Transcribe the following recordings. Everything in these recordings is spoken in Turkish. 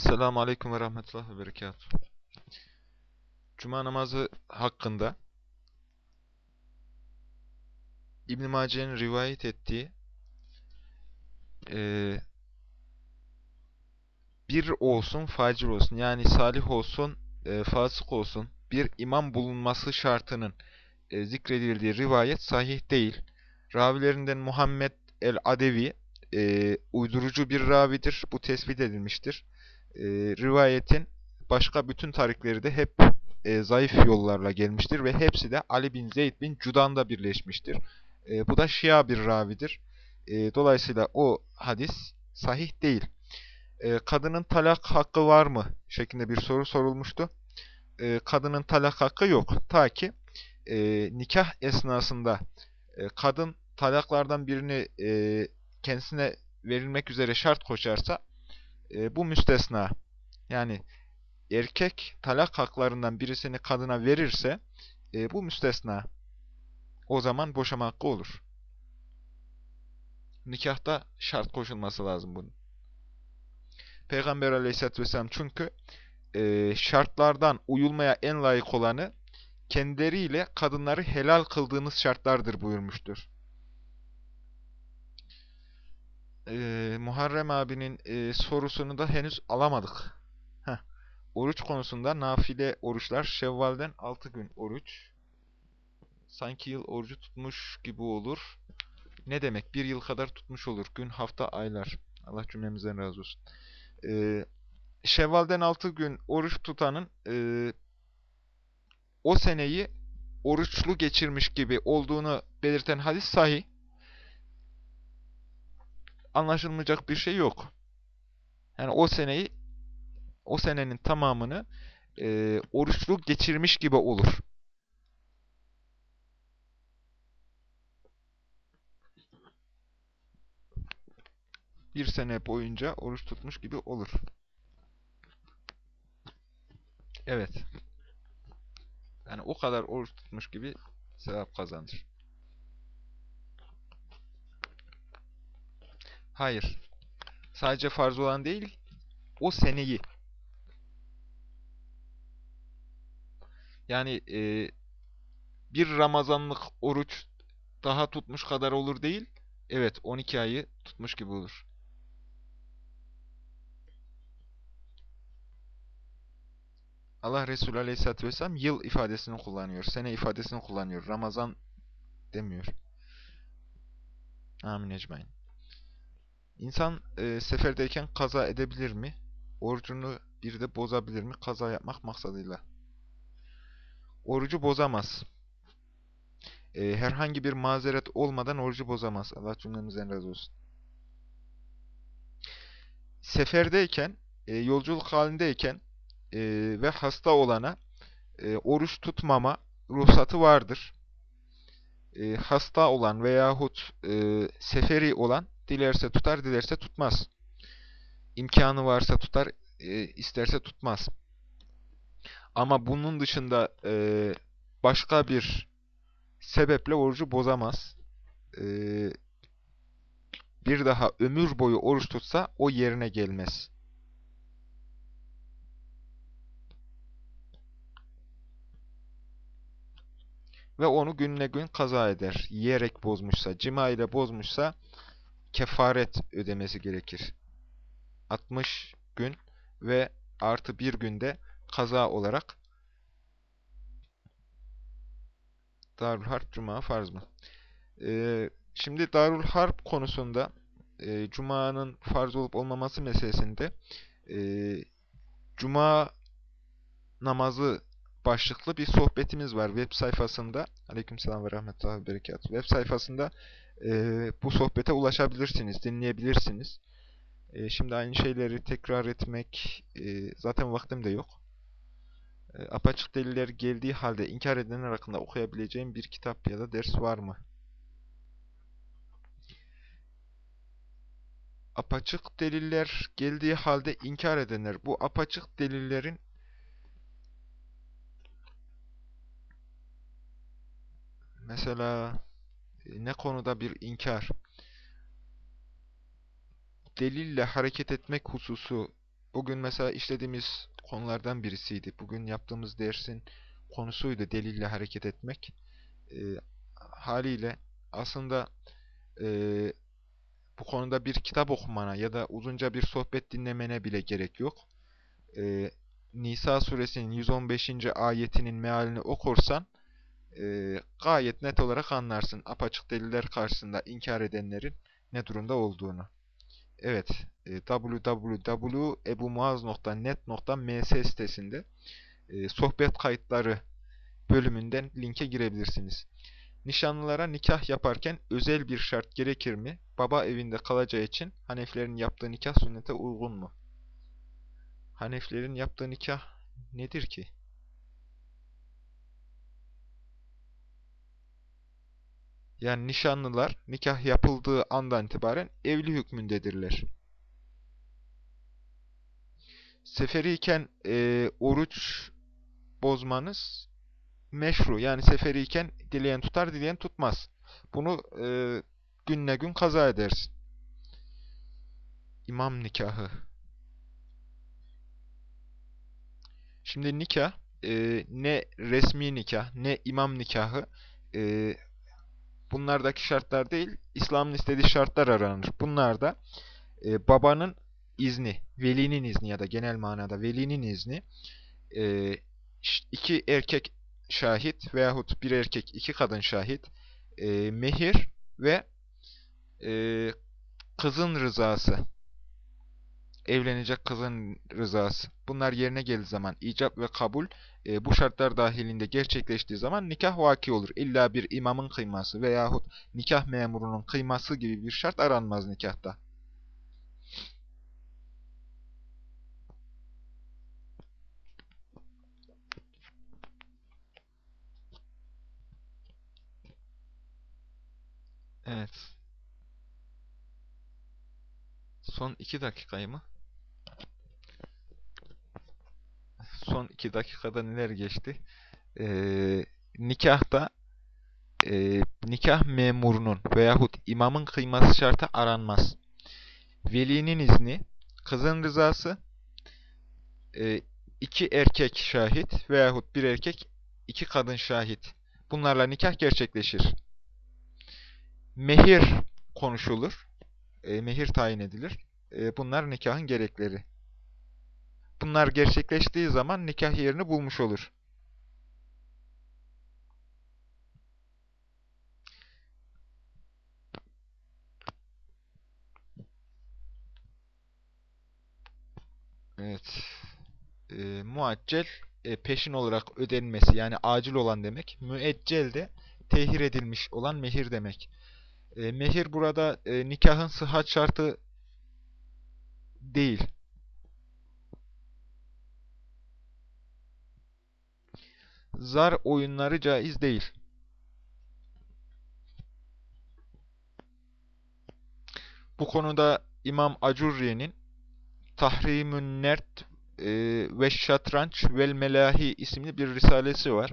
Esselamu Aleyküm ve Rahmetullah ve Berekatuhu. Cuma namazı hakkında İbn-i Mace'nin rivayet ettiği eee, bir olsun, facir olsun yani salih olsun, eee, fasık olsun bir imam bulunması şartının eee, zikredildiği rivayet sahih değil. Ravilerinden Muhammed el-Adevi eee, uydurucu bir ravidir. Bu tespit edilmiştir. Eee, rivayetin başka bütün tarikleri de hep e, zayıf yollarla gelmiştir ve hepsi de Ali bin Zeyd bin Cudan'da birleşmiştir. E, bu da Şia bir ravidir. E, dolayısıyla o hadis sahih değil. E, kadının talak hakkı var mı? şeklinde bir soru sorulmuştu. E, kadının talak hakkı yok. Ta ki e, nikah esnasında e, kadın talaklardan birini e, kendisine verilmek üzere şart koşarsa e, bu müstesna. Yani erkek talak haklarından birisini kadına verirse e, bu müstesna. O zaman boşama hakkı olur. Nikahta şart koşulması lazım bunun. Peygamber aleyhissalatü vesselam çünkü e, şartlardan uyulmaya en layık olanı kendileriyle kadınları helal kıldığınız şartlardır buyurmuştur. E, Muharrem abinin e, sorusunu da henüz alamadık. Heh. Oruç konusunda nafile oruçlar Şevval'den 6 gün oruç. Sanki yıl orucu tutmuş gibi olur. Ne demek? Bir yıl kadar tutmuş olur. Gün, hafta, aylar. Allah cümlemizden razı olsun. Ee, Şevval'den 6 gün oruç tutanın e, o seneyi oruçlu geçirmiş gibi olduğunu belirten hadis sahih. Anlaşılmayacak bir şey yok. Yani o seneyi o senenin tamamını e, oruçlu geçirmiş gibi olur. Bir sene boyunca oruç tutmuş gibi olur. Evet. Yani o kadar oruç tutmuş gibi sevap kazanır. Hayır. Sadece farz olan değil, o seneyi. Yani e, bir Ramazanlık oruç daha tutmuş kadar olur değil, evet 12 ayı tutmuş gibi olur. Allah Resulü Aleyhisselatü Vesselam yıl ifadesini kullanıyor, sene ifadesini kullanıyor. Ramazan demiyor. Amin ecmain. İnsan e, seferdeyken kaza edebilir mi? Orucunu bir de bozabilir mi? Kaza yapmak maksadıyla. Orucu bozamaz. E, herhangi bir mazeret olmadan orucu bozamaz. Allah cümlemizden razı olsun. Seferdeyken, e, yolculuk halindeyken e, ve hasta olana e, oruç tutmama ruhsatı vardır. E, hasta olan veyahut e, seferi olan dilerse tutar, dilerse tutmaz. İmkanı varsa tutar, e, isterse tutmaz. Ama bunun dışında e, başka bir sebeple orucu bozamaz. E, bir daha ömür boyu oruç tutsa o yerine gelmez. Ve onu gününe gün kaza eder. Yiyerek bozmuşsa, cima ile bozmuşsa kefaret ödemesi gerekir. 60 gün ve artı bir günde kaza olarak Darül Harp Cuma farz mı? Ee, şimdi Darül Harp konusunda e, Cuma'nın farz olup olmaması meselesinde e, Cuma namazı başlıklı bir sohbetimiz var web sayfasında. Aleykümselam ve rahmetullahi ve berekat. Web sayfasında e, bu sohbete ulaşabilirsiniz, dinleyebilirsiniz. E, şimdi aynı şeyleri tekrar etmek e, zaten vaktim de yok. E, apaçık deliller geldiği halde inkar edenler hakkında okuyabileceğim bir kitap ya da ders var mı? Apaçık deliller geldiği halde inkar edenler. Bu apaçık delillerin mesela ne konuda bir inkar? Delille hareket etmek hususu bugün mesela işlediğimiz konulardan birisiydi. Bugün yaptığımız dersin konusuydu delille hareket etmek. E, haliyle aslında e, bu konuda bir kitap okumana ya da uzunca bir sohbet dinlemene bile gerek yok. E, Nisa suresinin 115. ayetinin mealini okursan e, gayet net olarak anlarsın apaçık deliller karşısında inkar edenlerin ne durumda olduğunu. Evet, e, www.ebumuaz.net.ms sitesinde e, sohbet kayıtları bölümünden linke girebilirsiniz. Nişanlılara nikah yaparken özel bir şart gerekir mi? Baba evinde kalacağı için Hanefilerin yaptığı nikah sünnete uygun mu? Hanefilerin yaptığı nikah nedir ki? Yani nişanlılar nikah yapıldığı andan itibaren evli hükmündedirler. Seferiyken e, oruç bozmanız meşru. Yani seferiyken dileyen tutar, dileyen tutmaz. Bunu e, günle gün kaza edersin. İmam nikahı. Şimdi nikah e, ne resmi nikah ne imam nikahı e, bunlardaki şartlar değil İslam'ın istediği şartlar aranır. Bunlar da e, babanın izni, velinin izni ya da genel manada velinin izni e, iki erkek şahit veyahut bir erkek iki kadın şahit e, mehir ve e, kızın rızası evlenecek kızın rızası. Bunlar yerine geldiği zaman icap ve kabul e, bu şartlar dahilinde gerçekleştiği zaman nikah vaki olur. İlla bir imamın kıyması veyahut nikah memurunun kıyması gibi bir şart aranmaz nikahta. Evet. Son iki dakikayı mı? Son iki dakikada neler geçti? Ee, nikahta e, nikah memurunun veyahut imamın kıyması şartı aranmaz. Velinin izni, kızın rızası, e, iki erkek şahit veyahut bir erkek, iki kadın şahit. Bunlarla nikah gerçekleşir. Mehir konuşulur. E, mehir tayin edilir. E, bunlar nikahın gerekleri. Bunlar gerçekleştiği zaman nikah yerini bulmuş olur. Evet. E, muaccel e, peşin olarak ödenmesi yani acil olan demek. Müeccel de tehir edilmiş olan mehir demek. E, mehir burada e, nikahın sıhhat şartı değil. Zar oyunları caiz değil. Bu konuda İmam Acurri'nin Tahrimün Nert e, ve Şatranç vel Melahi isimli bir risalesi var.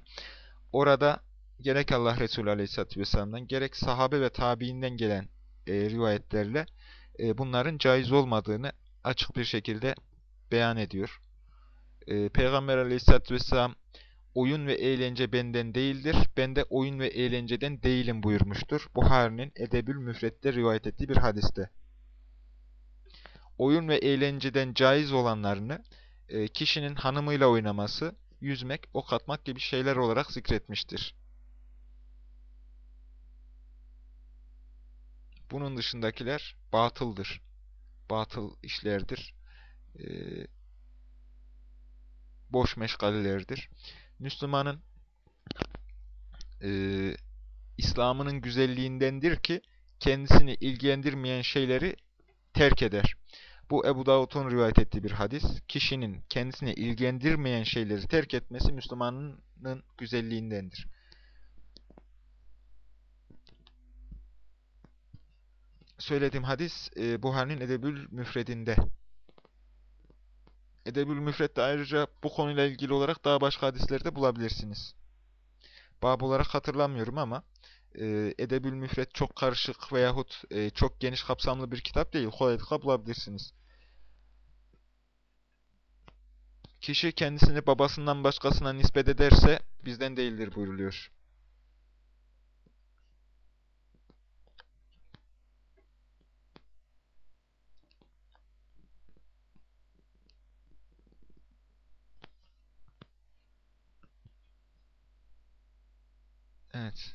Orada gerek Allah Resulü Aleyhisselatü Vesselam'dan gerek sahabe ve tabiinden gelen e, rivayetlerle e, bunların caiz olmadığını açık bir şekilde beyan ediyor. E, Peygamber Aleyhisselatü Vesselam oyun ve eğlence benden değildir, ben de oyun ve eğlenceden değilim buyurmuştur. Buhari'nin Edebül Müfret'te rivayet ettiği bir hadiste. Oyun ve eğlenceden caiz olanlarını e, kişinin hanımıyla oynaması, yüzmek, ok atmak gibi şeyler olarak zikretmiştir. Bunun dışındakiler batıldır. Batıl işlerdir. E, boş meşgalelerdir. Müslümanın e, İslam'ının güzelliğindendir ki kendisini ilgilendirmeyen şeyleri terk eder. Bu Ebu Davud'un rivayet ettiği bir hadis. Kişinin kendisini ilgilendirmeyen şeyleri terk etmesi Müslümanın güzelliğindendir. Söylediğim hadis e, Buhari'nin Edebül Müfredinde. Edebül Müfred'de ayrıca bu konuyla ilgili olarak daha başka hadislerde bulabilirsiniz. Bab olarak hatırlamıyorum ama e, Edebül Müfred çok karışık veyahut e, çok geniş kapsamlı bir kitap değil. Kolaylıkla bulabilirsiniz. Kişi kendisini babasından başkasına nispet ederse bizden değildir buyruluyor. Evet.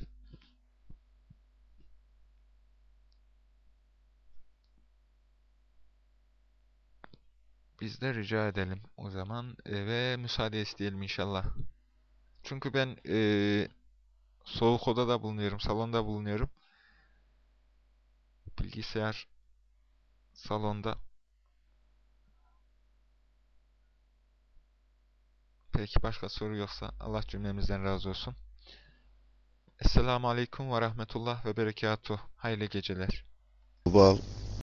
Biz de rica edelim o zaman ve müsaade isteyelim inşallah. Çünkü ben e, soğuk odada bulunuyorum, salonda bulunuyorum. Bilgisayar salonda. Peki başka soru yoksa Allah cümlemizden razı olsun. Esselamu Aleyküm ve Rahmetullah ve Berekatuhu. Hayırlı geceler. Baba